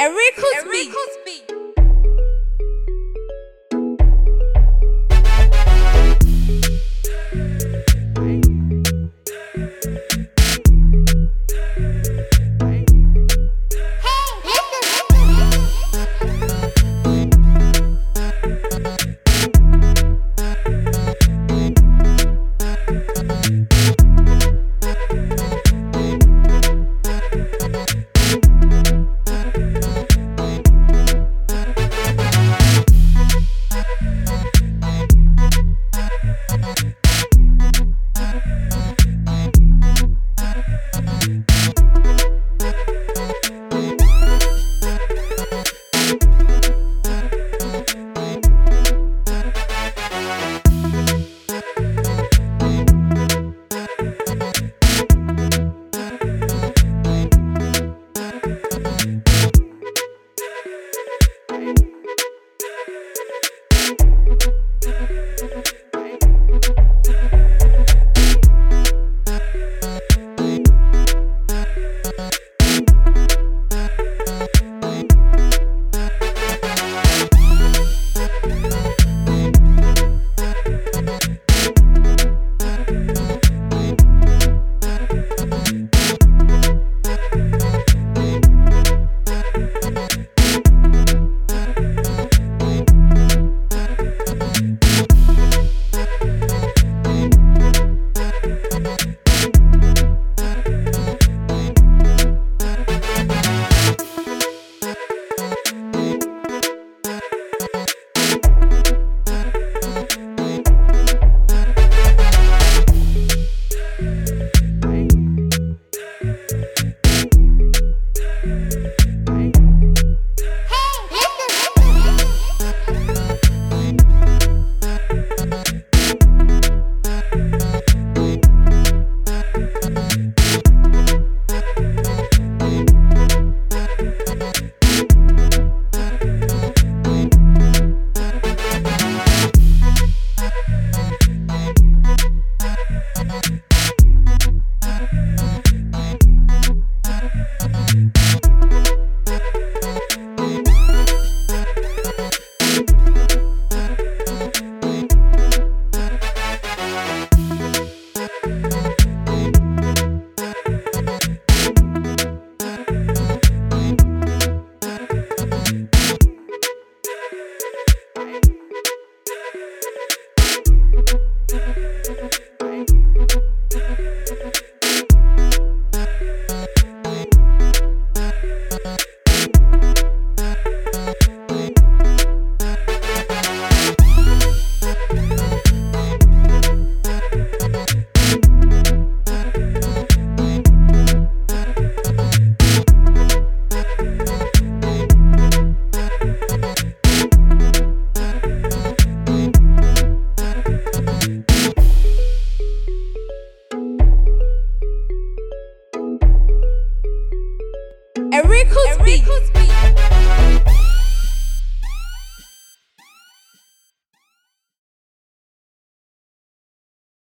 Enrico's beat. Enrico's beat. Beat. Enrico's beat.